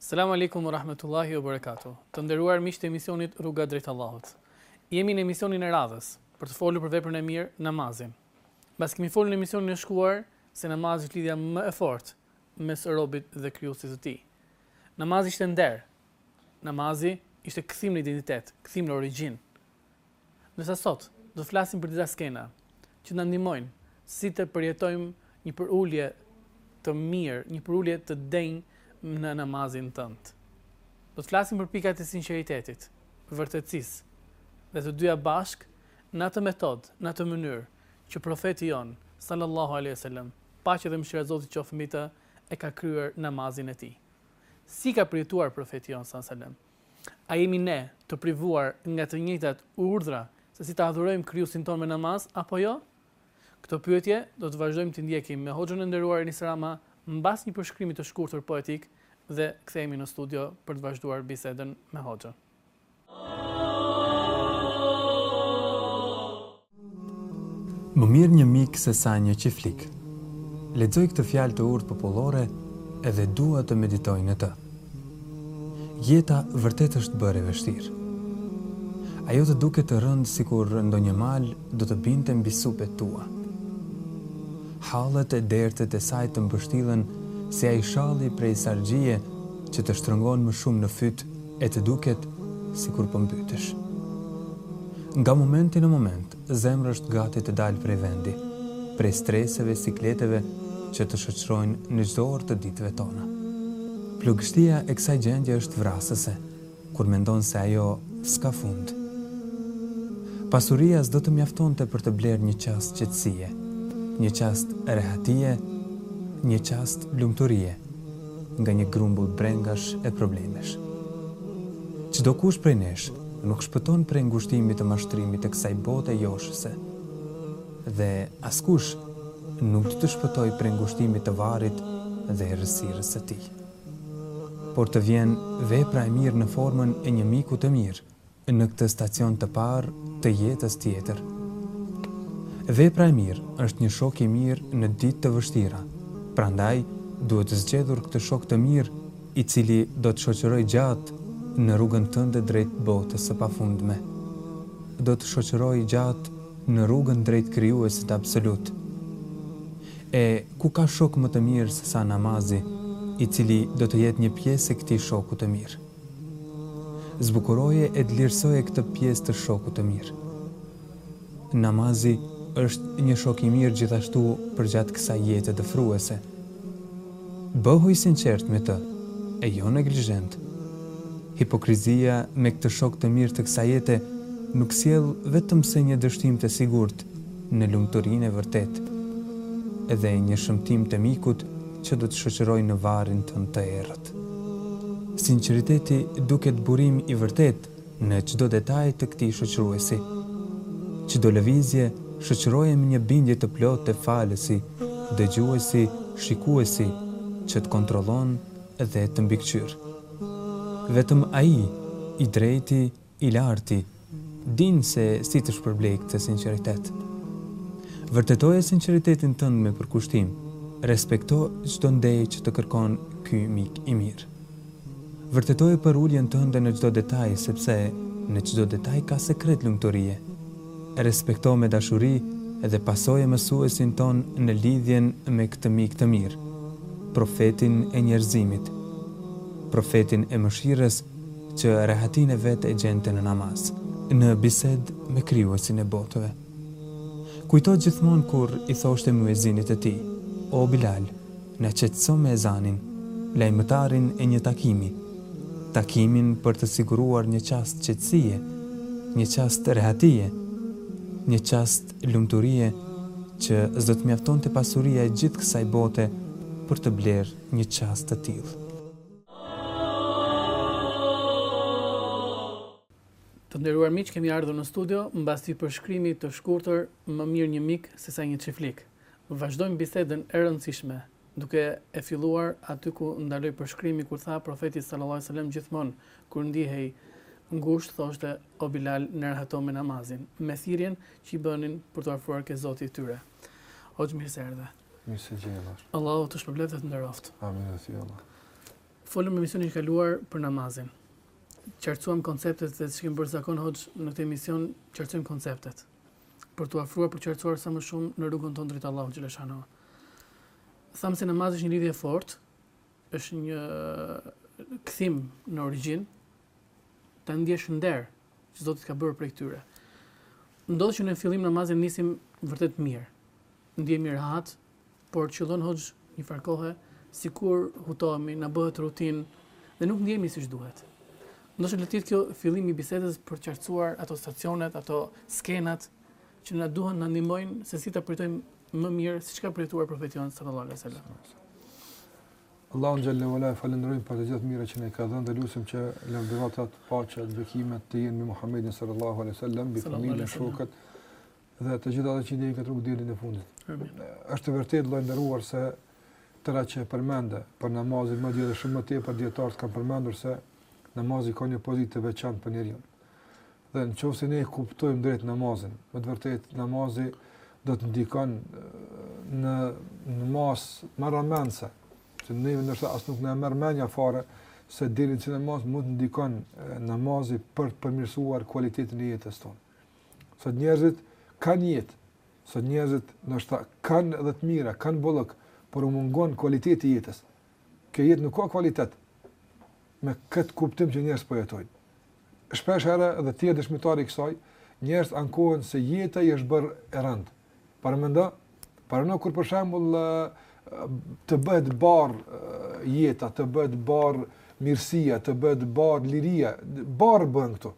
Selamu Alejkum wa Rahmetullahi wa Berekatuh. Të nderuar miq të emisionit Rruga drejt Allahut. Jemi në emisionin e radhës, për të folu për veprën e mirë, namazin. Mbas kemi folu në emisionin e shkuar se namazi është lidhja më e fortë mes robit dhe Krijuesit të tij. Namazi ishte nder. Namazi ishte kthim në identitet, kthim në origjinë. Ndërsa sot do të flasim për disa skena që na ndihmojnë si të përjetojmë një përulje të mirë, një përulje të denjë në namazin tënd. Do të flasim për pikat e sinqeritetit, vërtetësisë, dhe të dyja bashkë në atë metodë, në atë mënyrë që profeti jonë sallallahu alaihi wasallam, paqja dhe mëshira e Zotit qoftë mbi të, e ka kryer namazin e tij. Si ka përjetuar profeti jonë sallallahu alaihi wasallam? A jemi ne të privuar nga të njëjtat urdhra se si ta adhurojmë Krijuesin tonë me namaz apo jo? Këto pyetje do të vazhdojmë t'i ndjekim me Hoxhën e nderuar Enis Rama mbas një përshkrimi të shkurtër poetik dhe kthehemi në studio për të vazhduar bisedën me Hoxhën. Më mirë një mik se sa një qiflik. Lexoj këtë fjalë të urtë popullore edhe dua të meditoj në të. Jeta vërtet është bërë e vështirë. Ajo të duket e rëndë sikur ndonjë mal do të binte mbi supet tua. Hallet e dertet e saj të mbështillen si ai shalli prej sargjie që të shtrëngon më shumë në fyt E të duket sikur po mbytesh. Nga momenti në moment, zemra është gati të dalë prej vendi, prej streseve, sikleteve që të shoqërojnë në çdo orë të ditëve tona. Plogështia e kësaj gjendje është vrasëse, kur mendon se ajo s'ka fund. Pasuria s'do të mjaftonte për të blerë një qast qetësie, një qast rehatie, një qast lumturie. nga një grumbull brengash e problemesh. Çdokush prej nesh nuk shpëton prej ngushtimit të mashtrimit të kësaj bote joshëse. Dhe askush nuk do të shpëtojë prej ngushtimit të varrit dhe errësirës së tij. Por të vjen vepra e mirë në formën e një miku të mirë, në këtë stacion të parë të jetës tjetër. Vepra e mirë është një shok i mirë në ditë të vështira, prandaj duhet të zgjedhur këtë shok të mirë i cili do të shoqërojë gjatë në rrugën tënde drejt botës së pafundme. Do të shoqërojë gjatë në rrugën drejt Krijuesit absolut. E ku ka shok më të mirë sesa namazi, i cili do të jetë një pjesë e këtij shoku të mirë. Zbukuroje e dlirësoje këtë pjesë të shokut të mirë. Namazi është një shok i mirë gjithashtu përgjatë kësaj jete dëfruese. Bëhu i sinqertë me të, e jo neglizhent. Hipokrizia me këtë shok të mirë të kësaj jete nuk sjell vetëm se një dështim të sigurt në lumturinë e vërtetë, dhe një shëmtim të mikut që do të të shoqërojë në varrin tënd të errët. Sinqeriteti duket burim i vërtetë në çdo detaj të këtij shoqëruesi. Çdo lëvizje shoqëroje me një bindje të plotë te falësi, dëgjuesi, shikuesi që të kontrollon dhe të mbikëqyr. Vetëm ai, i drejti, I Larti din se si të shpërblejë këtë sinqeritet. Vërtetoje sinqeritetin tënd me përkushtim, respekto çdo nder që të kërkon ky mik i mirë. Vërtetoje përuljen tënde në çdo detaj sepse në çdo detaj ka sekret lumturie. Respekto me dashuri dhe pasoje mësuesin tonë në lidhjen me këtë mik të mirë, profetin e njerëzimit, profetin e mëshirës, që rehatinë e vet e gjente në namaz. Në bisedë me Krijuesin e botëve. Kujto gjithmonë kur i thoshte myezinit të tij, O Bilal, na qetëso me ezanin, lajmëtarin e një takimi, takimin për të siguruar një çast qetësie, një çast rehatie, një çast lumturie që s'do të mjaftonte pasuria e gjithë kësaj bote për të blerë një çast të tillë. Të nderuar miq, kemi ardhur në studio mbas një përshkrimi të shkurtër më mirë një mik se sa një çiflik. Vazhdojmë bisedën e rëndësishme, duke e filluar aty ku ndaloi përshkrimi kur tha profeti sallallahu alaihi wasallam gjithmonë kur ndihej ngushtë thoshte o Bilal na rehato me namazin, me thirrjen që i bënin për t'u afruar ke Zoti i tyre. Hoxhë mirë se erdhe. Mirë se ju gjeta. Allahu të shpërbleftë dhe të nderoftë. Amin edhe ty inshallah. Folëm emisionin e kaluar për namazin. Qartësuam konceptet siç e kemi bërë zakon hoxhë në këtë emision, qartësuam konceptet. Për t'u afruar, për të qartësuar sa më shumë në rrugën tonë drejt Allahut xhele shanuhu. Thamë se namazi është një lidhje e fortë, është një kthim në origjinë, të ndjesh nder që Zoti të ka bërë prej këtyre. Ndodh që në fillim namazin e nisim vërtet mirë, Ndjehemi rehat, por qëllon hoxhë një farë kohe, sikur hutohemi, na bëhet rutinë dhe nuk ndjehemi siç duhet. Ndoshta le të jetë kjo fillim i bisedës për të qartësuar ato stacionet, ato skenat që na duhen na ndihmojnë se si ta përjetojmë më mirë siç ka përjetuar profeti jonë sallallahu alaihi wasallam. Allahun xhalla wa ala e falënderojmë për të gjitha të mirat që na ka dhënë dhe lutemi që lavdërotat, paqja, bekimet të jenë mbi Muhamedin sallallahu alaihi wasallam, me familjen, shokët dhe të gjithë ata që ndjekin këtë rrugë deri në fund. Amin. Është vërtet vëlla i nderuar se të tëra që e përmende për namazin madje dhe shumë më tepër dietarët kanë përmendur se namazi ka një pozitë të veçantë për njeriu. Dhe në qoftë se ne e kuptojmë drejt namazin, me të vërtetë namazi do të ndikon në në masë marramendëse, që ne ndoshta as nuk na merr mendja fare se deri në ç'masë mund të ndikon namazi për të përmirësuar cilësinë e jetës tonë. Sot njerëzit kanë jetë, sot njerëzit ndoshta kanë edhe të mira, kanë bollëk, por u mungon kualiteti i jetës. Kjo jetë nuk ka kualitet me këtë kuptim që njerëzit po jetojnë. Shpesh herë edhe ti je dëshmitar i kësaj, njerëzit ankohen se jeta i është bërë e rëndë. Paramendo, pra kur për shembull të bëhet barrë jeta, të bëhet barrë mirësia, të bëhet barrë liria, barrë bëhen këto.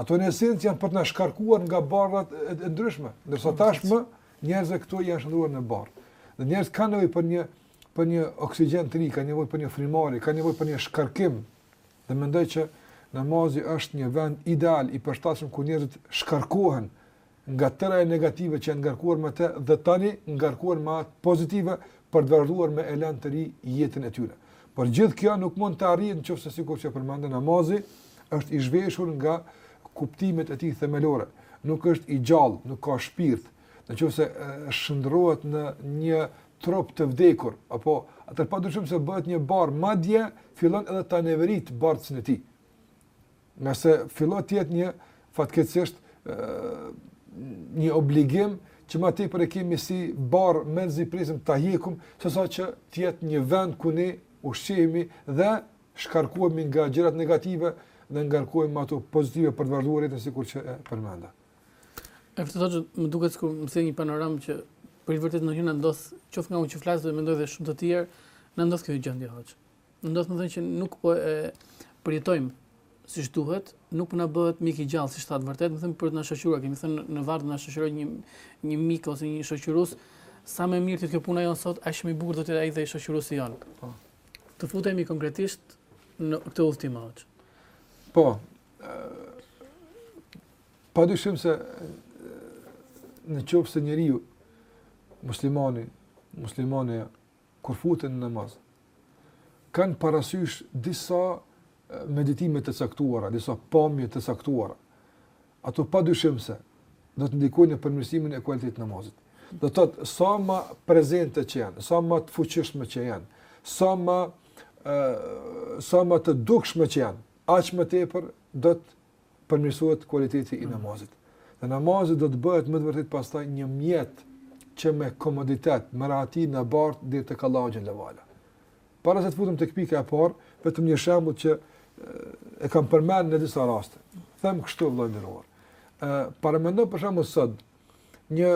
Ato në esencë janë për të na shkarkuar nga barrat e ndryshme, ndërsa tashmë njerëzve këto janë shndërruar në barrë. Dhe njerëzit kanë nevojë për një për një oksigjen të ri, kanë nevojë për një frymë të re, kanë nevojë për një shkarkim. Dhe mendoj që namazi është një vend ideal i përshtatshëm ku njerëzit shkarkohen nga tërë ajo negative që janë ngarkuar me të dhe tani ngarkohen me atë pozitive për të vazhduar me elan të ri jetën e tyre. Por gjithë kjo nuk mund të arrihet nëse sikur që përmendëm namazi është i zhveshur nga kuptimet e tij themelore, nuk është i gjallë, nuk ka shpirt, nëse shndërrohet në një trup të vdekur, atëherë pa dyshim se bëhet një barrë, madje fillon edhe ta neverit bartësin e tij. ngase fillon të jetë një fatkeqësisht një obligim që më tepër e kemi si barrë mezi presim ta hjekim, sesa që të jetë një vend ku ne ushqehemi dhe shkarkohemi nga gjërat negative dhe ngarkohemi me ato pozitive për të vazhduar jetën sikur që e përmenda. E vërtetë hoxhë, më duket sikur më thënë një panoramë që për së vërteti ndonjëherë na ndodh, qoftë nga unë që flas dhe mendoj dhe shumë të tjerë, na ndodh kjo gjendje hoxhë. Në ndodhë me thënë që nuk po e përjetojmë si duhet, nuk po na po bëhet mik i gjallë, siç thatë vërtet, me thënë për të na shoqëruar, kemi thënë në varr na shoqëron një, një mik ose një shoqërues, sa më mirë të jetë kjo puna jonë sot, aq më i bukur do të jetë ai shoqëruesi jonë. Po. Të futemi konkretisht në këtë udhëtim hoxhë. Po, pa dyshim se në qoftë se njeriu, muslimani, muslimani, kur futen në namaz, kanë parasysh disa meditime të caktuara, disa pamje të caktuara. Ato pa dyshim se do të ndikojnë në përmirësimin e kualitetit të namazit. Do të thotë sa më prezente që janë, sa më të fuqishme që janë, sa më ë sa më të dukshme që janë, aq më tepër do të përmirësohet kualiteti i mm. namazit. Dhe namazi do të bëhet me të vërtet pastaj një mjet që me komoditet, me rahati në bart deri tek Allahu xhelle ue ala. Para se të futem tek pika e parë, vetëm një shembull që e kam përmend në disa raste. Them kështu vëlla i nderuar. Ë paramendo për shembull sot një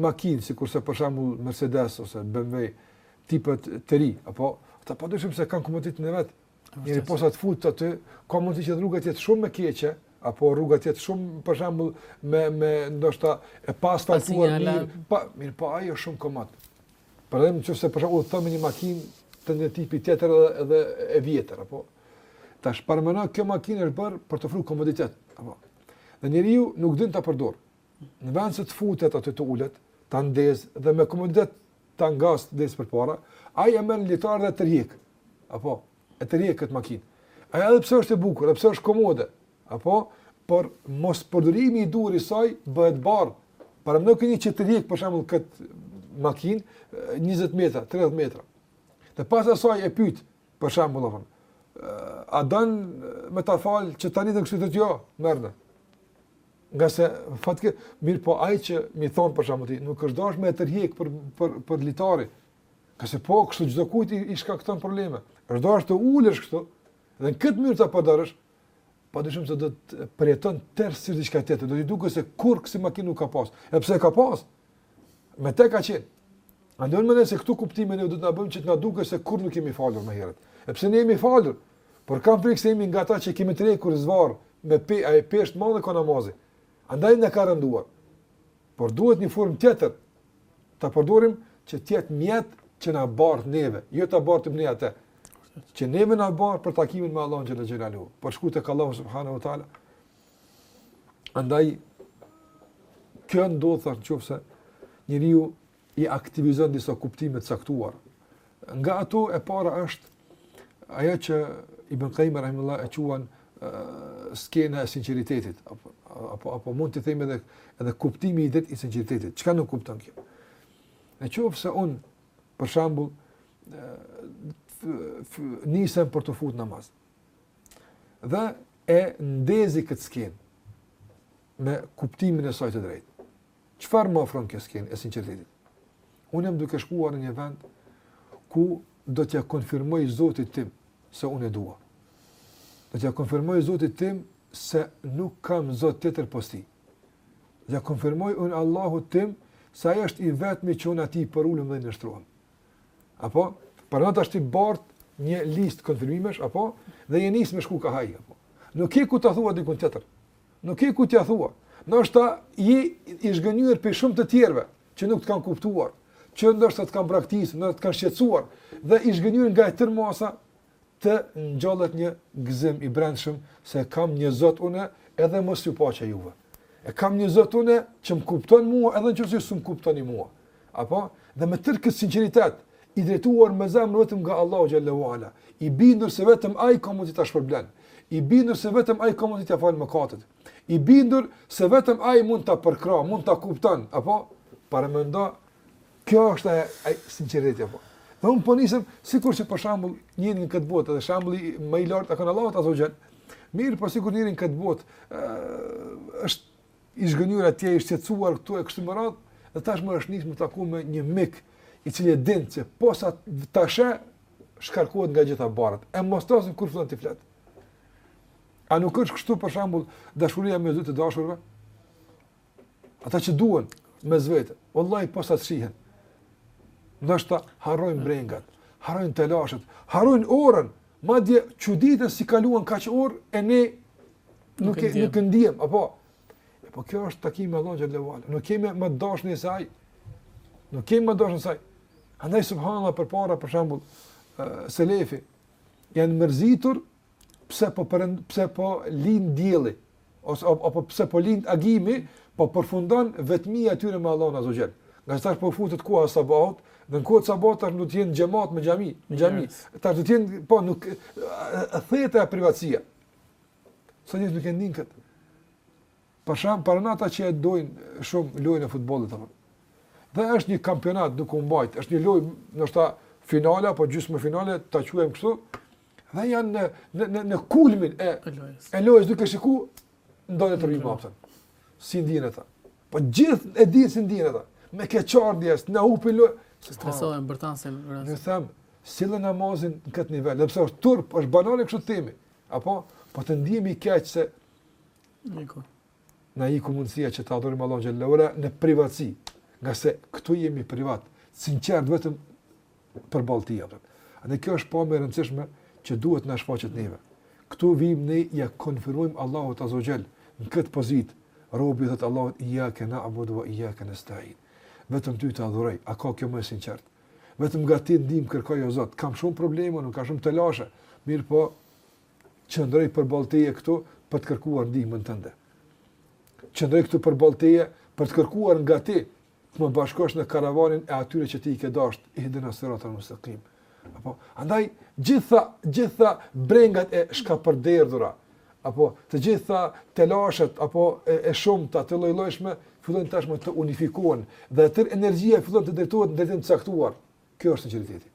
makinë sikurse për shembull Mercedes ose BMW tipit të ri, apo ata padyshim se kanë komoditet në vetë Njeri posa të futet aty, ka mundësi që rruga të jetë shumë e keqe, apo rruga të jetë shumë për shembull me me ndoshta e pa asfaltuar mirë, po mirë, po ai është shumë komod. Për dallim që se për shembull udhëton me një makinë të një tipi tjetër edhe, edhe e vjetër, apo. Tash paramendo, kjo makinë është bërë për të ofru komoditet. Apo. Dhe njeriu nuk din ta përdor. Në vend se të futet aty të ulet, ta ndez dhe me komoditet ta ngasë dhe ec përpara, ai e merr një litar dhe e tërhjek. Apo, e tërhjek këtë makinë. Ajo edhe pse është e bukur, edhe pse është komode. Apo, por mospërdorimi i duhur i saj bëhet barrë. Paramendoni që e tërhjek për shembull kët makinë 20 metra, 30 metra. Dhe pas asaj e pyet për shembull apo a don me ta fal që tani ta kesh thotë jo, merrne. Ngase fatke mirë po vjen i thotë për shembull ti nuk është dashur me e tërhjek për për për litari, Ngase po, kështu çdo kujt i, i shkakton probleme. Është dasht të ulesh kështu, dhe në këtë mënyrë ta përdorësh, pa dyshim se do të përjetonte tërë si diçka tjetër, do t'i duket sikur kësi makinë nuk ka pas, edhe pse ka pas, me të ka qenë. Ashtu mendoj se këto kuptime neve do të na bëjnë që të na duket sikur nuk jemi falur më herët. Edhe pse ne jemi falur, por kam frikë se jemi nga ata që e kemi tërhjekur zvarrë me pe, e peshë të madhe ka namazi. Andaj na ka rënduar. Por duhet një formë tjetër, ta përdorim që të jetë mjet që na bart neve, jo ta bartim ne atë. Që neve na bart për takimin me Allahun xhalla xhelalu, për shku tek Allahu subhanahu wa taala. Andaj kjo ndodh veç në qofse njeriu i aktivizon disa kuptime të caktuar. Nga ato e para është Ajo që Ibn Qayyim rahimullah e quan skena e sinqeritetit apo apo apo mund të themi edhe edhe kuptimi i drejtë i sinqeritetit. Çka nënkupton kjo? Në qoftë se un për shembull nisem për t'u fut në namaz. Dhe e ndezi këtë skenë me kuptimin e saj të drejtë. Çfarë më ofron kjo skenë e sinqeritetit? Unë jam duke shkuar në një vend ku do t'ja konfirmoj Zotit tim se unë e dua. Do t'ja konfirmoj Zotit tim se nuk kam Zot tjetër pos ti. Ja konfirmoj unë Allahut tim se ai është i vetmi që unë atij i përulem dhe i nënshtrohem. Apo, pra nëse është i bart një listë konfirmimesh, apo, dhe je nis me shku kah ai, apo. Nuk ke ku t'ja thua dikun tjetër, Nuk ke ku t'ja thua. Ndoshta je i zhgënjyer prej shumë të tjerëve që nuk të kanë kuptuar, që ndoshta të kanë braktisur, ndoshta të kanë shqetësuar dhe i zhgënjyer nga e tërë masa të ngjallet një gëzim i brendshëm se kam një Zot unë edhe mos ju paça juve. E kam një Zot unë që më kupton mua edhe nëse s'më kuptoni mua. Apo, dhe me tërë këtë sinqeritet, i drejtuar me zemër vetëm nga Allahu xhalla wa ala, i bindur se vetëm Ai ka mundësi të shpërblen, i bindur se vetëm Ai ka mundësi të falë mëkatet, i bindur se vetëm Ai mund të përkrah, mund të kupton, apo paramendo, kjo është e, e sinqeriteti apo. Dhe un po nisem sikur që për shembull njeriu në këtë botë, dhe shembulli më i lartë i takon Allahut azze wa xhel. Mirëpo sikur njeriu në këtë botë ë është i zhgënjur atje i shqetësuar këtu e kështu me radhë, dhe tashmë është nisur të takohet me një mik i cili e din se posa ta sheh shkarkohet nga gjitha barrat. E mos të flasim kur fillon t'i flet. A nuk është kështu për shembull dashuria mes dy të dashurve? Ata që duhen mes vete, wallahi posa të shihen ndoshta harrojnë brengat, harrojnë telashet, harrojnë orën, Madje çuditen si kaluan kaq orë e ne nuk e nuk e ndiem, apo po kjo është takim me Allahun xhalla wa ala. Nuk kemi më dashni se ai. Nuk kemi më të dashtun se ai. Andaj subhanallah përpara për shembull selefi janë mërzitur pse po përën, pse po lind dielli, ose apo pse po lind agimi, po përfundon vetmia e tyre me Allahun Azza Jall. Ngase po futet koha e sabahut, dhe në kohë të sabahut tash do të jenë xhematë në xhami, në xhami. Yes. Tash do të jenë po nuk do ta kenë privatësinë. Sa njerëz nuk e ndien këtë. Për shembull për ata që e dojnë shumë lojën e futbollit apo. Dhe është një kampionat duke u mbajt, është një lojë ndoshta finale apo gjysmë finale, ta quajmë kështu, Dhe janë në, në, në, në kulmin e, e lojës duke shiku, ndonjë të rrymë abetën. Si ndihen ata. Po gjithë e dinë si ndihen ata. Me keqardhje se na u pre loja. Se stresohen, bërtasin. Ne themi, sille namazin në këtë nivel. Dhe pse është turp, është banale kështu të themi. Apo, po të ndihemi keq se... Niko. na iku mundësia që të adhurojmë Allahun xhel-le ue ala në privatësi, ngase këtu jemi privat, sinqerë vetëm përballë tij apo. Dhe kjo është pamje e rëndësishme që duhet të na shfaqet neve. Këtu vijmë ne ia konfirmojmë Allahut azza xhall në këtë pozitë. Robi thotë Allahut ijjake na'budu we ijjake nestain. Vetëm ty të adhuroj, a ka gjë më e sinqertë? Vetëm nga ti ndihmë kërkoj o Zot, kam shumë probleme, nuk kam shumë telashe. Mirëpo, Qëndroj përballë teje këtu për të kërkuar ndihmën tënde. Qëndroj këtu përballë teje për të kërkuar nga ti të më bashkosh në karavanin e atyre që ti i ke dashur, ihdina siratal mustekim. Apo, andaj, gjithë, gjitha brengat e shkapërderdhura, apo, të gjitha telashet, apo, e, e shumta të llojllojshme, fillojnë tashmë të unifikohen, dhe tërë energjia fillon të drejtohet në drejtim të caktuar, Ky është sinqeriteti.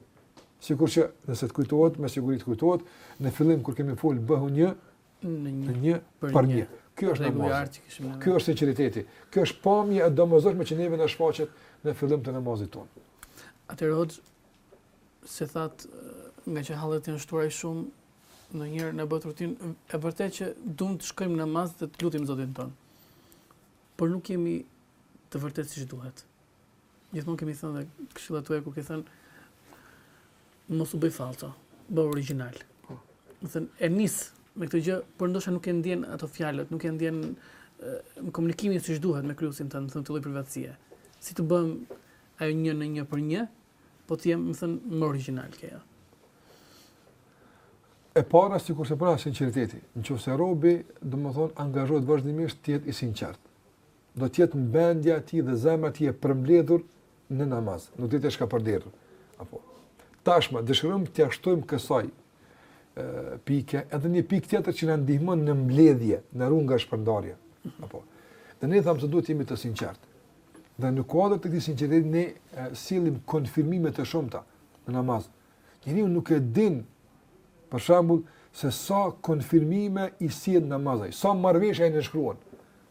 Sikur që nëse të kujtohet, me siguri të kujtohet, në fillim kur kemi fol bëhu një në një, një për, për një. Ky është namaz. Ky është sinqeriteti. Kjo është pamja e domosdoshme që neve na shfaqet në fillim të namazit tonë. Atëherë hoxhë siç thatë ngaqë hallet janë shtuar shumë ndonjëherë na bëhet rutinë, e vërtetë që duam të shkojmë në namaz dhe të lutim zotin tonë. Por nuk jemi të vërtetë siç duhet. Gjithmonë kemi thënë dhe këshillat tuaja ku ke thënë mos u bëj fallco, bëhu origjinal. Po. Domethënë e nis me këtë gjë, por ndoshta nuk e ndjen ato fjalët, nuk e ndjen atë komunikimin siç duhet me krijuesin tënd, domethënë atë lloj privatësie. Si të bëhem ajo një në një për një, po të jem, domethënë, më origjinal këtu. E para, sikurse pra, sinqeriteti. Në qoftë se robi, domethënë, angazhohet vazhdimisht të jetë i sinqertë. do të jetë mendja e tij dhe zemra e tij e përmbledhur në namaz, nuk do të jetë shkapërderë. Apo. Tashmë dëshirojmë të shtojmë kësaj ë pike edhe një pikë tjetër që na ndihmon në mbledhje, në ruajtje nga shpërndarja. Apo. Dhe ne thamë se duhet të jemi të sinqertë. Dhe në kuadër të këtij sinqeriteti ne sillim konfirmime të shumta në namaz. Njeriu nuk e din për shembull se sa konfirmime i sjell namazi, sa marrëveshje ai nënshkruan.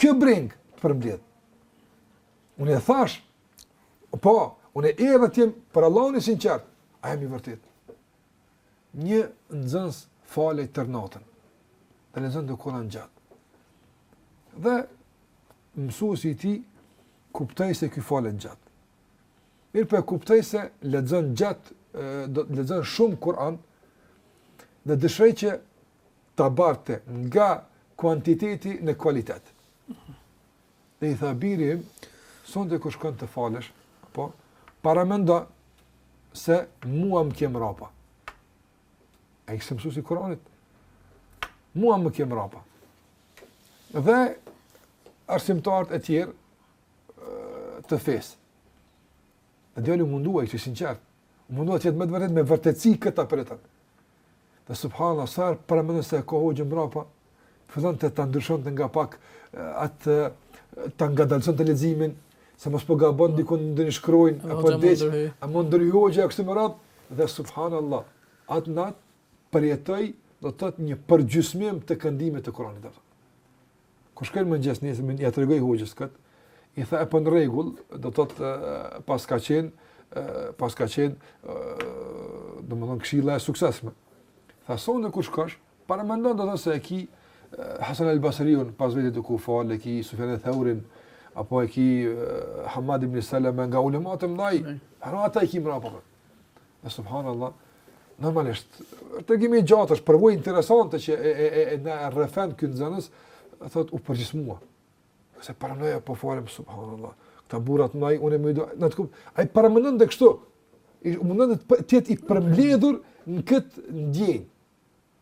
Kjo brengë të përmbledh. Unë e thashë, po, unë a jam për Allah unë i sinqertë, a jam i vërtetë. Një nxënës falej tërë natën, dhe lexonte Kur'an gjatë. Dhe mësuesi i tij kuptoi se ky falet gjatë. Mirëpo e kuptoi se lexon gjatë, lexon shumë Kur'an, dhe dëshiroi që ta bartte nga kuantiteti në kualitet. Dhe i tha biri im, sonte kur shkon të falesh, apo paramendo se mua më ke mbrapa. Ai ishte mësuesi i Kur'anit. Mua më ke mbrapa. Dhe arsimtarët e tjerë të fesë. Dhe djali u mundua, i sinqertë, u mundua të jetë me të vërtetë me vërtetësi këtë ta përjetojë Dhe subhanallah, sa herë paramendonte se ka hoxhën mbrapa, fillonte ta ndryshonte nga pak atë ta ngadalësonte leximin, se mos po gabon diku në ndonjë shkronjë apo diç, a mund, e kështu me radhë dhe subhanallah. Atë natë përjetoi do të thotë një përgjysmim të këndimit të Kuranit. Kur shkoi në mëngjes nesërmen ia tregoi hoxhës këtë, i tha e po në rregull, do thot paska qenë, paska qenë, do të thotë këshilla e suksesshme. Tha sonte kur shkosh, paramendo do të thotë se e ki Hasan al-Basriun pas vetes duke u fal, e ki Sufjan al-Thaurin apo e ki Hamad ibn Salama nga ulemat e mëdhaj, ata e ki mbrapa. E subhanallah. Normalisht, tregimi i gjatë, është përvojë interesante që e e e e na rrefën ky nxënës, thotë u përgjysmua. Se paramendoja po falem subhanallah. Këta burra të mëdhenj unë më do, na të kuptoj. Ai paramendonte kështu. U mundonte të jetë i përmbledhur në këtë ndjenjë.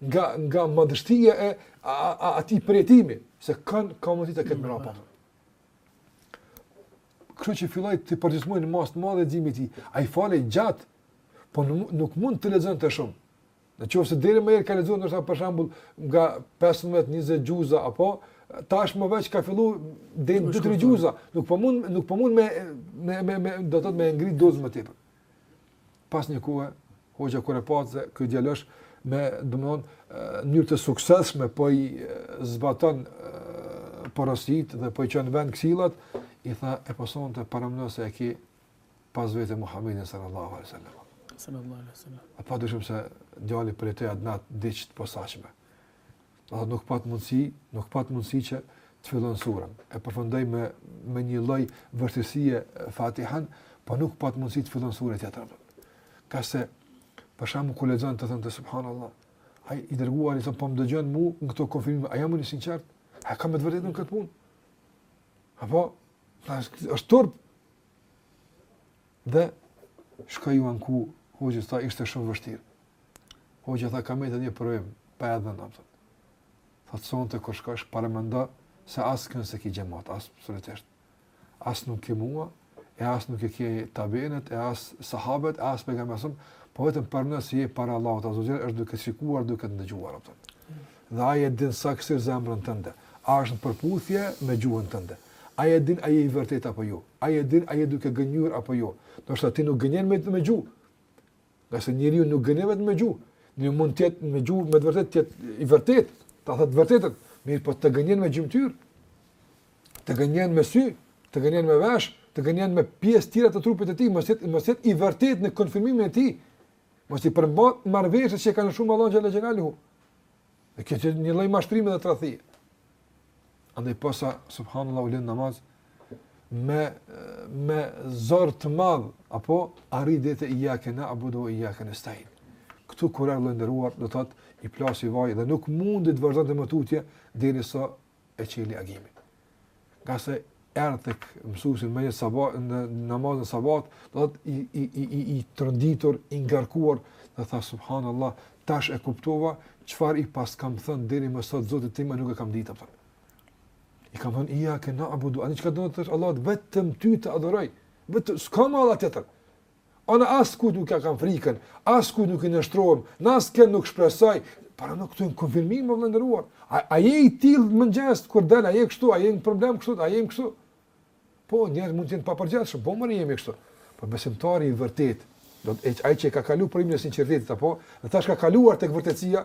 nga nga madhështia e a, a, atij përjetimi se kënd ka mundësi të ketë mbrapa. Kështu që filloi të përgjysmohet në masë të madhe leximi i tij, ai falej gjatë, po nuk mund të lexonte shumë. Në qoftë se deri më herët ka lexuar ndoshta për shembull nga 15-20 xhuza, apo tash më veç ka fillu deri në 2-3 xhuza, nuk po mund, nuk po mund me, me, me, me, do të thotë me ngritë dozën më tepër. pas një kohe hoxha kur e pa se ky djalë është me, domthon, në mënyrë të suksesshme po i zbaton porositë dhe po i çon në vend këshillat, i tha e po sonte paramendo se e ke pas vetes Muhamedin sallallahu alaihi wasallam. Sallallahu alaihi wasallam. A po e di shumë se djali për të atë natë diç të posaçme. Do të nuk pat mundësi, nuk pat mundësi që të fillon surën. E përfundoi me me një lloj vështirësie Fatihan, po nuk pat mundësi të fillon surën tjetër. Ngase për shkak kur lexon të thënë subhanallahu. Ai i dërguari tha po më dëgjon mua në këto konfirmime, a jam unë i sinqert? A kam të vërtetën këtë punë? Apo është turp? Dhe shkoi i ankua hoxhës tha ishte shumë vështirë. Hoxha tha kam edhe një provim, po edhe një provim. Tha sonte kur shkosh paramendo se askënd s'e ki xhemat, as absolutisht. As nuk ki mua, e as nuk e ki tabenet, e as sahabet, e as pejgamberin, po vetëm paramendo se je para Allahut azze ue xhel, është duke të shikuar, duke të ndëgjuar, apo. Dhe ai e din çka ke sheh zemrën tënde, a është në përputhje me gjuhën tënde. Ai e din a je i vërtetë apo jo, ai e din a je duke gënjyer apo jo, do të thotë ti nuk gënjen me, me gjuhë, Ngase njeriu nuk gënjen vetëm me gjuhë. Njeri mund të jetë me gjuhë me të vërtetë të jetë i vërtetë, ta thotë vërtetën, mirëpo të gënjen me gjymtyrë. Të gënjen me sy, të gënjen me vesh, të gënjen me pjesë tjera të trupit të tij, mos jetë i vërtetë në konfirmimin e tij. Mos i përmbahet marrëveshjes që ka lidhur me Allahun xhalla xhelalu. Dhe kjo është një lloj mashtrimi dhe tradhtie. Andaj posa subhanallahu lidh namaz me me zor të madh apo arriti deri te ijjake na'budu ijjake nestain. Ktu kur vëlla i nderuar do thot i plasi vaj dhe nuk mundi të vazhdonte më tutje derisa e çeli agimi. Ngase erdh te mësuesi n'namaz të sabahut, në namazin e sabahut, do thotë i, i, i, i, i tronditur, i ngarkuar, dhe tha, subhanallah, tash e kuptova, çfarë i paskam thënë deri më sot zotit tim, e nuk e kam ditë, a kupton. I kam thënë, ijjake na'budu, ani çka do të thotë, Allah, vetëm ty të adhuroj, vetëm, s'ka ma Allah tjetër. Unë askujt nuk ja kam frikën, askujt nuk i nënshtrohem, në askënd nuk shpresoj, paramendo këtë konfirmim vëlla i nderuar, a, a je i tilë në mëngjes, kur del, a je kështu, a je në problem kështu, a je në kështu, po njerëzit mund të japin përgjigje shumë, po more jemi kështu, po besimtari i vërtetë, domethënë, ai që ka kalu provimin e sinqeritetit, apo, dhe tash ka kaluar tek vërtetësia,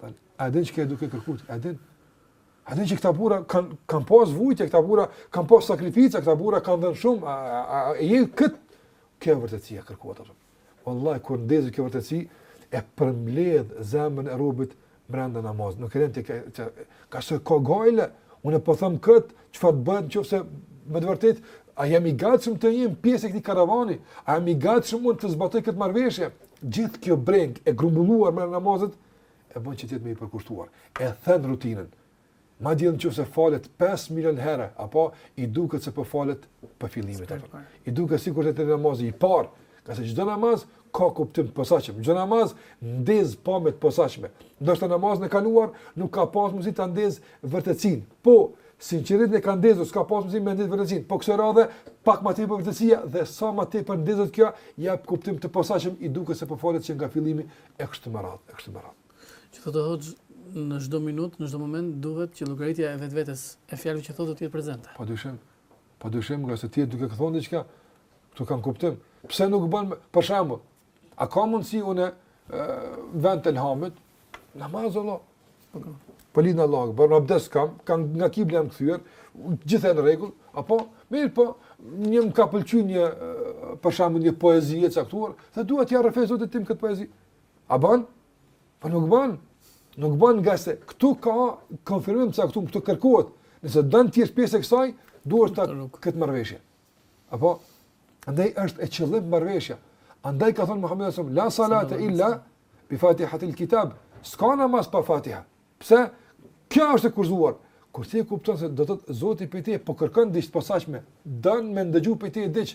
Tani, a din çka je duke kërkuar ti? A din? A din që këta burra kanë kanë pas vujtje, këta burra kanë pas sakrifica, këta burra kanë dhënë shumë, a, a, a, a je kët kjo vërtetësi e kërkon atë. Wallahi kur ndizet kjo vërtetësi e përmbledh zemrën e robit brenda namazit. Nuk e lën t'i ikë nga s'ka gajle. Unë po them kët, Çfarë të bëhet nëse me të vërtetë a jam i gatshëm të jem pjesë e këtij karavani? A jam i gatshëm unë të zbatoj këtë marrëveshje? Gjithë kjo brengë e grumbulluar me namazet e bën që të jetë më i përkushtuar. E thyen rutinën. Madje nëse falet 5 milion herë, apo i duket se po falet për fillimin e tij. I duket sikur të jetë namazi i parë, ngase çdo namaz ka kuptim të posaçëm. Çdo namaz ndez pamje të posaçme. Ndoshta namazin e kaluar nuk ka pas mundësi ta ndez vërtetësinë. Po, sinqeritetin e ka ndezur, s'ka pas mundësi me ndez vërtetësinë. Po kësaj radhe pak më tepër vërtetësia dhe sa më tepër ndezet kjo, jep kuptim të posaçëm i duket se po falet që nga fillimi e kështu me radhë, e kështu me radhë. Që do të thotë hoxhë në çdo minutë, në çdo moment duhet që llogaritja e vetvetes e fjalëve që thotë të jetë prezente. Pa dyshim. Pa dyshim ngase ti je duke thënë diçka, këtu kanë kuptim. Pse nuk bën me, për shembull, a ka mundësi unë në vend të elhamit, namaz Allah, po lidhë në Allah, bën, abdes kam, kah nga kibla jam kthyer, gjithë e në rregull, apo, mirë po, mu më ka pëlqy një, për shembull, një poezi e caktuar, dhe duhet t'ia rrëfej Zotit tim këtë poezi. A bën? Po nuk bën. Nuk bën ngase këtu ka konfirmim se kjo, kjo kërkohet. Nëse don të jesh pjesë e kësaj, duhet ta kesh këtë marrëveshje. Apo andaj është e qëllim marrëveshja. Andaj ka thënë Muhamedi sallallahu alaihi wasallam, la salata illa bi fatihatil kitab. S'ka namaz pa Fatiha. Pse? Kjo është e kërkuar. Kur ti e kupton se do të thotë Zoti prej teje po kërkon diçka të posaçme, don me ndëgju prej teje diç.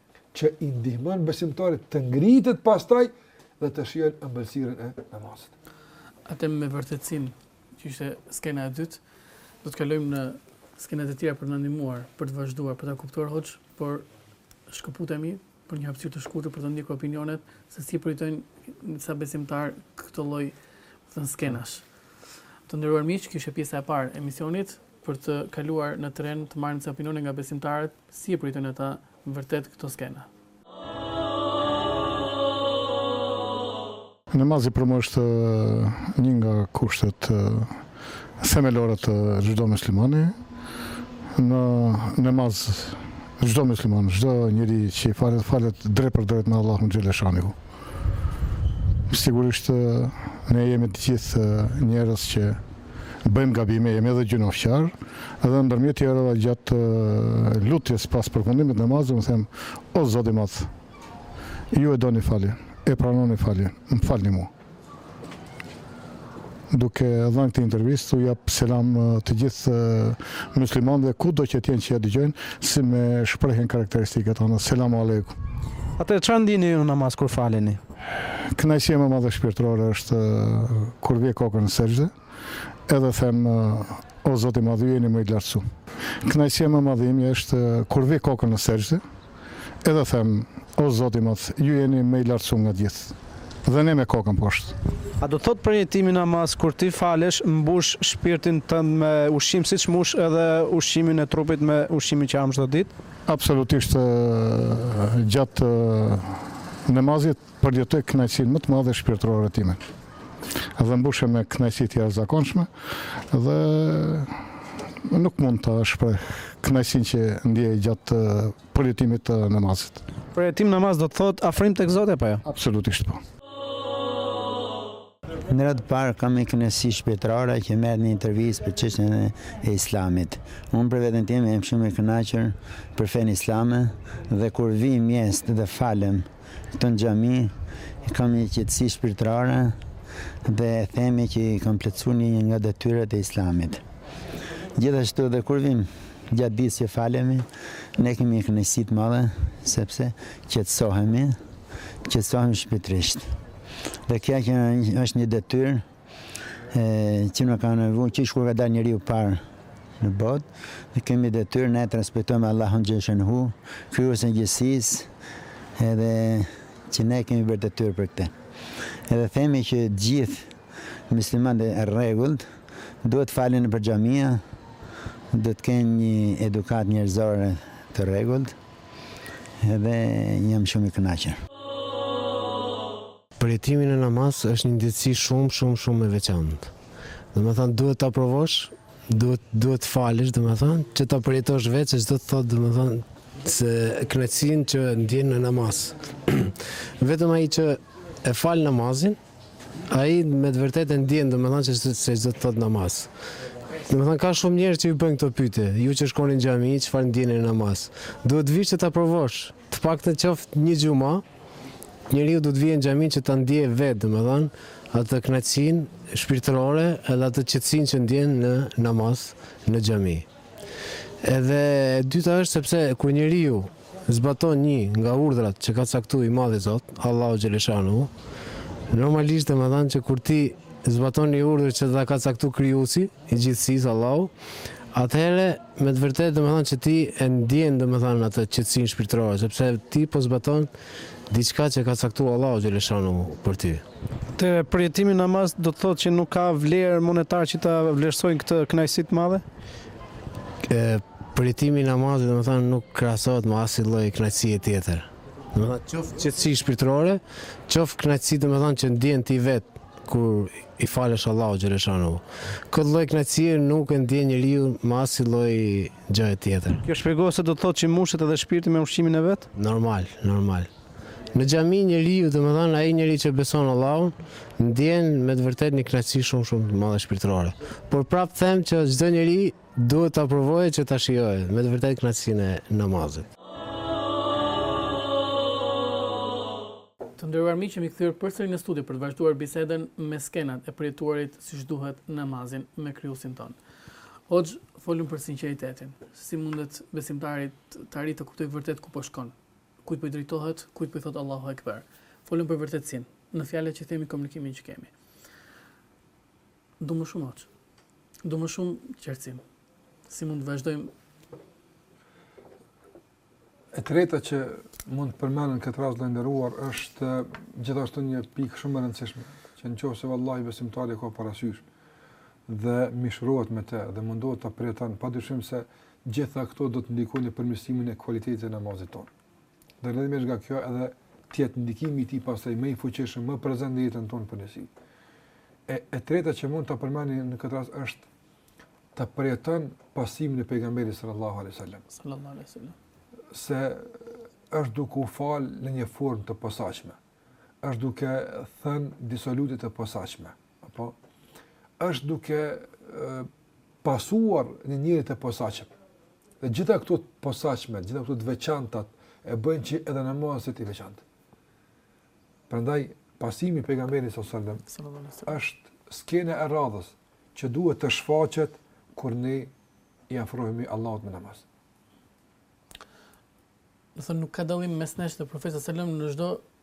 që i ndihmon besimtarit të ngritet pastaj dhe të shijon ëmbëlsirën e namazit. Atë me vërtetësinë, që ishte skena e dytë, do të kalojmë në skena të tjera për të ndihmuar, për të vazhduar, për ta kuptuar hoxhë, por shkëputemi për një hapësirë të shkurtër për të ndjekur opinionet se si i përjetojnë disa besimtarë këtë lloj të skenash. Të nderuar miq, kjo ishte pjesa e parë e emisionit për të kaluar në terren të marrim disa opinione nga besimtarët Si i përjetojnë ata vërtet këto skena? Namazi për mua është një nga kushtet themelore të çdo muslimani. Në namaz çdo musliman, çdo njeri që falet falet drejtpërdrejt me Allahun xheleshanuhu. Sigurisht ne jemi të gjithë njerëz që bëjmë gabime, jemi edhe gjynahqarë, dhe ndërmjet tjerave gjatë lutjes pas përfundimit të namazit unë them o Zot i Madh, ju e doni faljen, e pranoni faljen, më falni mua. Duke dhënë këtë intervistë, u jap selam të gjithë muslimanëve kudo që të jenë që na dëgjojnë, si me shprehjen karakteristike tonë. Selamu alejkum. Atëherë çfarë ndini ju në namaz kur faleni? Kënaqësia më e madhe shpirtërore është kur vë kokën në sexhde. edhe them o Zot i madh ju jeni më i lartësum. Kënaqësia më e madhe ime është kur vë kokën në sexhde edhe them o Zot i madh ju jeni më i lartësum nga të gjithë dhe ne me kokën poshtë. A do të thotë për jetimi namaz kur ti falesh mbush shpirtin tënd me ushqim siç mbush edhe ushqimin e trupit me ushqimin që ham çdo ditë? Absolutisht gjatë namazit përjetoj kënaqësinë më të madhe shpirtërore time dhe mbushem me kënaqësi të jashtëzakonshme dhe nuk mund ta shpreh kënaqësinë që ndjej gjatë përjetimit të namazit. Përjetim namaz do të thotë afrim tek Zoti apo jo? Absolutisht po. Në radhë të parë kam një kënaqësi shpirtërore që jap një intervistë për çështjen e Islamit. Unë për veten time jam shumë i kënaqur për fenë islame dhe kur vij në mëngjes dhe falem këtu në xhami i kam një qetësi shpirtërore dhe themi që i kam plotësuar një nga detyrat e Islamit. Gjithashtu dhe kur vijmë gjatë ditës që falemi, ne kemi një kënaqësi të madhe sepse qetësohemi, qetësohemi shpirtërisht. Dhe kjo që është një detyrë që na ka vënë, qysh kur ka dalë njeriu i parë në botë, ne kemi detyrë, ne të respektojmë Allahun xheleshanuhu, krijuesin e gjithësisë, edhe që ne kemi bërë detyrë për këtë. Edhe themi që të gjithë muslimanët e rregullt, duhet të falen nëpër xhamia, dhe të kenë një edukatë njerëzore të rregullt, edhe jam shumë i kënaqur. Përjetimi në namaz është një ndjesi shumë shumë shumë e veçantë. Domethënë duhet ta provosh, duhet duhet të falesh, domethënë që ta përjetosh vetë se ç'do të thotë domethënë se kënaqësinë që ndjen në namaz. Vetëm ai që e fal namazin, ai me të vërtetë e ndjen domethënë se ç'do se ç'do të thotë namaz. Domethënë ka shumë njerëz që ju bëjnë këtë pyetje, ju që shkoni në xhami, çfarë ndjeni në namaz? Duhet të vish ta provosh. Të paktën qoftë një xhuma, njeriu duhet të vijë në xhami që ta ndjejë vetë, domethënë, atë kënaqësinë shpirtërore edhe atë qetësinë që ndjen në namaz në xhami. Edhe e dyta është sepse kur njeriu zbaton një nga urdhrat që ka caktuar i Madhi Zot, Allahu xhaleshanu, normalisht domethënë që kur ti zbaton një urdhër që ta ka caktuar Krijuesi, i gjithësisë Allahu, atëherë me të vërtetë domethënë që ti e ndjen domethënë atë qetësinë shpirtërore, sepse ti po zbaton diçka që ka caktuar Allahu xhaleshanu për ty. Te përjetimi namaz do të thotë që nuk ka vlerë monetare që ta vlerësojnë këtë kënaqësi të madhe? Përjetimi i namazit domethënë nuk krahasohet me asnjë lloj kënaqësie tjetër. Do të thotë qoftë qetësi shpirtërore, qoftë kënaqësi do të thonë që ndjen ti vet kur i falësh Allahu xheleshanuhu. Këtë lloj kënaqësie nuk e ndjen njeriu me asnjë lloj gjëje tjetër. Kjo shpjegon se do të thotë që mushet edhe shpirti me ushqimin e vet? Normal, normal. Në xhami njeriu, domethënë ai njeri që beson Allahun, ndjen me të vërtetë një kënaqësi shumë shumë të madhe shpirtërore. Por prapë them që çdo njeri Duhet ta provojë që ta shijojë me të vërtetë kënaqësinë e namazit. Të nderuar miq, jemi kthyer përsëri në studio për të vazhduar bisedën me skenat e përjetuarit si duhet namazin me krijuesin tonë. Hoxhë, folëm për sinqeritetin. Si mundet besimtari të arrijë të kuptojë vërtet ku po shkon? Kujt po i drejtohet, kujt po i thotë Allahu Ekber? Folëm për vërtetësinë, në fjalët që themi, komunikimin që kemi. Do më shumë hoxhë. Do më shumë qercim. Si mund të vazhdojmë? E treta që mund të përmendim në këtë rast të nderuar është gjithashtu një pikë shumë e rëndësishme, që në qoftë se vallahi besimtari e ka parasysh dhe mishrohet me të dhe mundohet ta përjeton, padyshim se gjitha këto do të ndikojnë në përmirësimin e kualitetit të namazit tonë. Rrjedhimisht nga kjo edhe të jetë ndikimi i tij pastaj më i fuqishëm, më prezent në jetën tonë përgjithësi. E e treta që mund ta përmendim në këtë rast është ta përjeton pasimin e pejgamberit sallallahu alaihi wasallam. Sallallahu alaihi wasallam. Se është duke u fal në një formë të posaçme. Është duke thënë disa lutje të posaçme. apo është duke pasuar një njeri të posaçëm. Dhe gjitha këto të posaçme, gjitha këto të veçantat, e bëjnë që edhe namazin e tij veçantë. Prandaj, pasimi i pejgamberit alejhi selam, është skena e radhës që duhet të shfaqet kur ne i afrohemi Allahut me namaz. Nëse nuk ka dallim mes nesh dhe profetit alejhi selam në çdo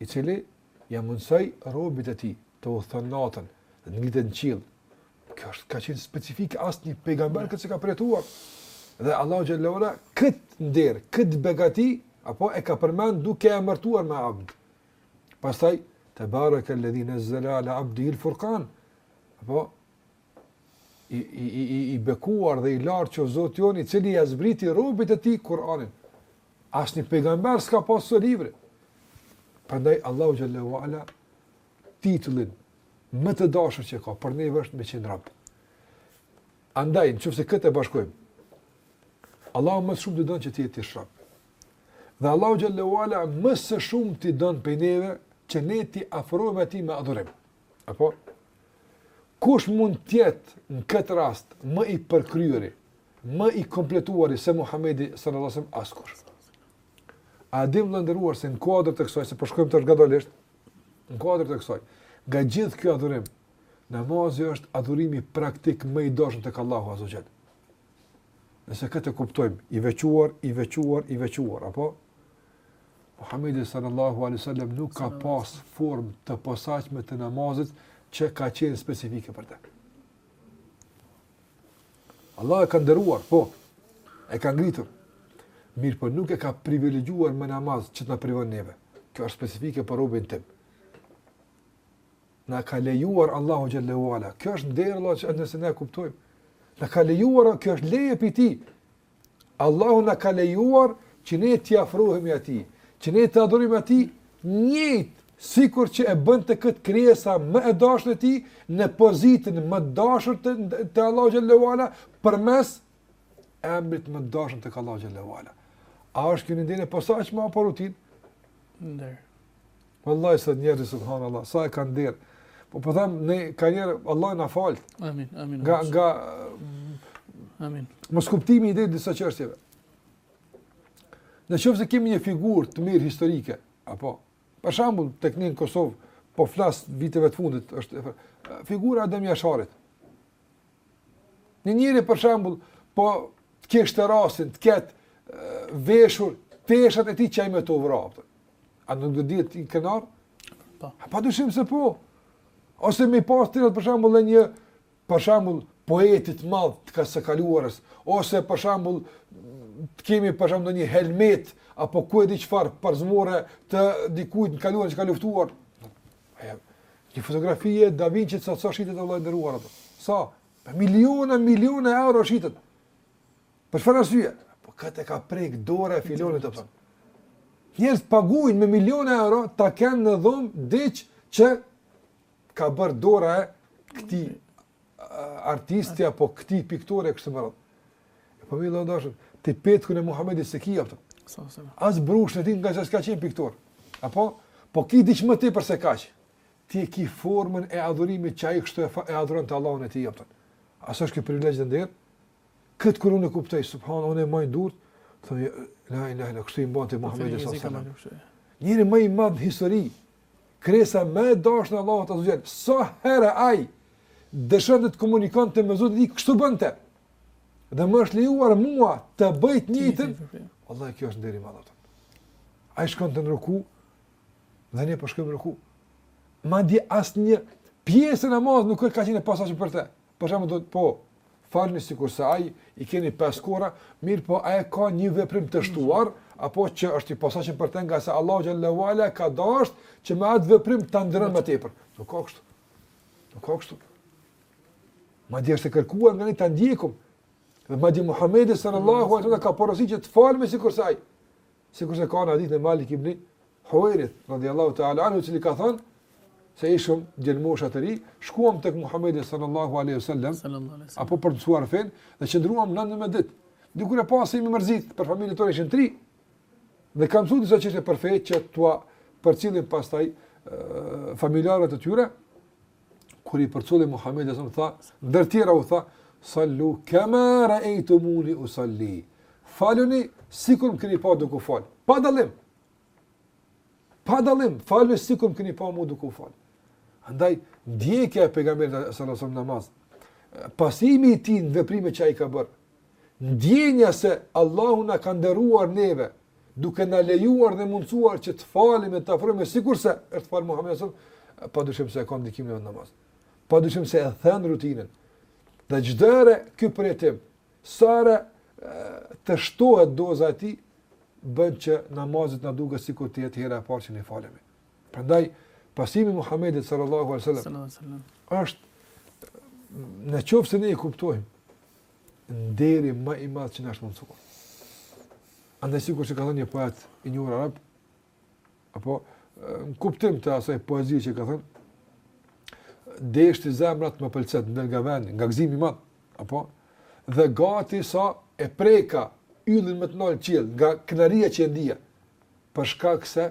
i cili ia mundësoi robit të tij të udhëton natën dhe të ngritet në qiell. Kjo është ka qenë specifike, asnjë pejgamber këtë s'e ka përjetuar. Dhe Allahu xhel-le ue ala kët nder, kët begati apo e ka përmend duke e emërtuar me Abd. Pastaj tebaraka alladhi nazzala ala abdihi al-furqan. Apo i i i i bekuar dhe i lartë qoftë Zoti jonë i cili ia zbriti robit të tij Kur'anin. Asnjë pejgamber s'ka pas këso libri. Prandaj Allahu xhel-le ue ala titullin më të dashur që ka për neve është me qenë rob. Andaj, në qoftë se këtë e bashkojmë, Allahu më së shumti don që ti të jesh rob. Dhe Allahu xhel-le ue ala më së shumti don për neve që ne t'i afrohemi atij me adhurim. Apo? Kush mund të jetë në këtë rast më i përkryeri më i kompletuari se Muhamedi sallallahu alaihi wasallam askush. A dim të nderuar se në kuadër të kësaj se po shkojmë tash ngadalisht në kuadër të kësaj. Nga gjithë ky adhurim, namazi është adhurimi praktik më i dashur tek Allahu azze ve xhel. Nëse këtë e kuptojmë, i veçuar, i veçuar, i veçuar, apo Muhamedi sallallahu alaihi wasallam nuk ka pas formë të posaçme të namazit që ka qenë specifike për të. Allah e ka nderuar, po, e ka ngritur, mirëpo nuk e ka privilegjuar me namaz që të na privon neve. Kjo është specifike për robin tim. Na ka lejuar Allahu xhelle ve ala. Kjo është nder vallahi, nëse ne e kuptojmë. Na ka lejuar, kjo është leje prej tij. Allahu na ka lejuar që ne t'i afrohemi atij, që ne ta adhurojmë atij njëjtë sikur që e bënte këtë krijesa më e dashur e tij në pozitën më të dashur te, te Allahu xhelle ve ala përmes emrit më të dashur tek Allahu xhelle ve ala. A është kjo ndjenjë e posaçme apo rutinë? Nder. Wallahi sa njerëzit subhanallah sa e kanë nder. Po po them ne nganjëherë Allahu na faltë. Amin, amin. Nga nga Amin. Moskuptimi i drejtë i disa çështjeve. Në qoftë se kemi një figurë të mirë historike, apo për shembull tek ne në Kosovë, po flas viteve të fundit, është figura e Adem Jasharit. Një njeri për shembull, po të kishte rastin, të ketë veshur teshat e tij që ai me to u vra, a nuk do të jetë krenar? Po. Po. A pa dyshim se po. Ose me i pas ti për shembull të një, për shembull, poeti të madh të së kaluarës, ose për shembull, të kemi për shembull dhe një helmetë, apo ku e di çfarë parzmore të dikujt në kaluarën që ka luftuar, Aja, një fotografi e Da Vincit sa sa shitet Allah i nderuar ajo. Sa? Me miliona, miliona euro shitet. Për çfarë arsye? Po këtë e ka prek dora e filonit apo? Njerëz paguajnë me miliona euro ta kenë në dhomë diç që ka bërë dora e këtij artisti apo këtij piktori e kështu me radhë. E po more i dashur, ti petkun e Muhammedit s'e ki, apo. As brushën e tij ngaqë s'ka qenë piktor. Apo? Po ki diç më tepër se kaqë. Ti e ki formën e adhurimit që ai kështu e, e adhuronte Allahun e tij, apo. A s'është kjo privilegj dhe nder? Këtë kur unë e kuptoj, subhanë, unë e maj durt, them, la, la, la, kështu i mbante Muhammedi s.a.s. Njeriu më i madh në histori, Krijesa më e dashur e Allahut azze ve xhel, sa herë ai dëshironte të komunikonte me Zotin e tij, kështu bënte. Dhe më është lejuar mua të bëj të njëjtën. Allah kjo është nder i madh. Ai shkonte në ruku dhe ne po shkojmë në ruku. Madje asnjë pjesë e namazit nuk ka qenë e posaçme për të. Për shembull, do po, falni sikurse ai, i keni pesë kohëra, mirëpo a e ka një veprim të shtuar apo që është i posaçëm për të ngase Allahu xhelle ue ala ka dashur që me atë veprim ta nderon më tepër. Nuk ka kështu. Nuk ka kështu. Madje është kërkuar nga ne ta ndjekim. Dhe madje Muhamedi sallallahu alaihi wasallam ka porositur që të falmi sikurse ai. Sikurse ka në hadithin e Malik ibn Huwairith radhiyallahu ta'ala anhu i cili ka thënë se ishim djelmosha të ri, shkuam tek Muhamedi sallallahu alaihi wasallam, apo për të mësuar fenë, dhe qëndruam 19 ditë. Dikur e pa se jemi mërzit për familjen tonë ishim të ri. Dhe ka thënë disa çështje për fe që t'ua përcillin pastaj familjarëve të tyre. kur i përculli Muhamedi sallallahu alaihi wasallam tha, ndër tjera u tha, sallu kema reejtumuni usalli, faluni sikur më keni pa duke u falë, pa dallim, pa dallim, faluni sikur më keni pa mu duke u falë. Andaj, ndjekja e pejgamberit sallallahu alaihi wasallam në namaz, pasimi i tij në veprime që ai ka bërë, ndjenja se Allahu na ka nderuar neve, duke na lejuar dhe mundësuar që të falemi e të afrohemi, sikurse është falë Muhammedi alejhi selam, pa dyshim se ka ndikim në namaz. Pa dyshim se e thyen rutinën. Dhe çdo herë ky përjetim, sa herë të shtohet doza e tij, bën që namazi të na duket sikur të jetë hera e parë që ne falemi. Prandaj, pasimi i Muhammedit sallallahu alaihi wasallam, është në qoftë se ne i kuptojmë, nderi ma i madh që na është mundësuar. Andaj sikur që ka thënë një poet i njohur arab, apo në kuptim të asaj poezie që ka thënë, deshti zemra të më pëlcet nga vendi, nga gëzimi i madh, apo, dhe gati sa e preka yllin më të naltë në qiell, nga krenaria që e ndija, për shkak se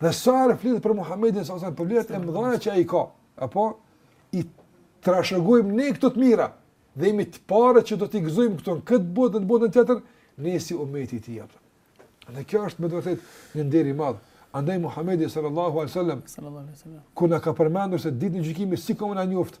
Dhe sa herë flitet për Muhamedin sallallahu alajhi wasallam, për vlerat e mëdha që ai ka, apo i trashëgojmë ne këto të mira dhe jemi të parët që do t'i gëzojmë këto në këtë botë dhe në botën tjetër, ne si ummeti i tij apo. Dhe kjo është me të vërtetë një nder i madh. Andaj Muhamedi sallallahu alajhi wasallam sallallahu alajhi wasallam kur na ka përmendur se ditën e gjykimit si ka me na njoft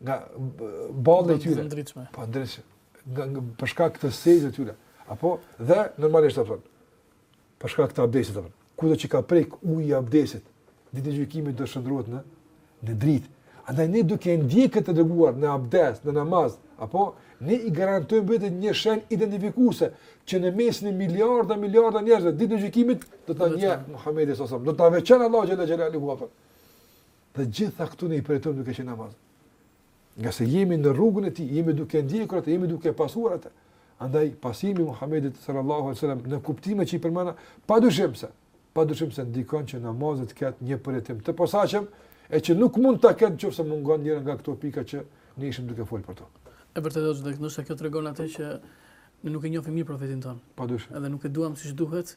nga ballet e tyre. Ndritshme. Po ndritshme. Nga, nga për shkak të sexhdes së tyre. Apo dhe normalisht apo. Për shkak të abdesit apo. Kudo që ka prek uji i abdesit, ditën e gjykimit do shndërrohet në në dritë. Andaj ne duke ndjekë të dërguarin në abdes, në namaz, apo ne i garantojmë vetes një shenjë identifikuese që në mesin e miliarda miliarda njerëzve ditën e gjykimit do ta njeh Muhamedi sallallahu alaihi wasallam, do ta veçon Allahu xhele xhelaluhu apo. Të gjitha këto ne i përjetojmë duke qenë në namaz. Ngase jemi në rrugën e tij, jemi duke ndjekur atë, jemi duke pasuar atë. Andaj pasimi i Muhamedit sallallahu alaihi wasallam në kuptimin që i përmenda, padyshim se, padyshim se ndikon që namazi të ketë një përjetim të posaçëm, e që nuk mund ta ketë nëse mungon njëra nga këto pika që ne ishim duke folur për to. E vërtetë është dhe ndoshta kjo tregon atë që ne nuk e njohim mirë profetin tonë. Padyshim. Edhe nuk e duam siç duhet,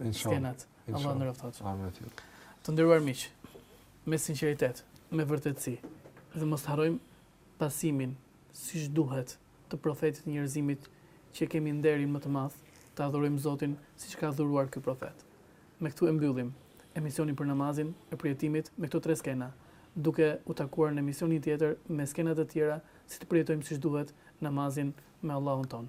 Inshallah. Allahu na ruajttë. Të nderuar miq, me sinceritet, me vërtetësi, dhe mos të harrojmë pasimin, siç duhet, të profetit të njerëzimit që kemi nderin më të madh, ta adhurojmë Zotin siç e ka adhuruar ky profet. Me këtu e mbyllim emisionin për namazin e përjetimit me këto tre skena, duke u takuar në emisionin tjetër me skena të tjera si ta përjetojmë siç duhet namazin me Allahun tonë.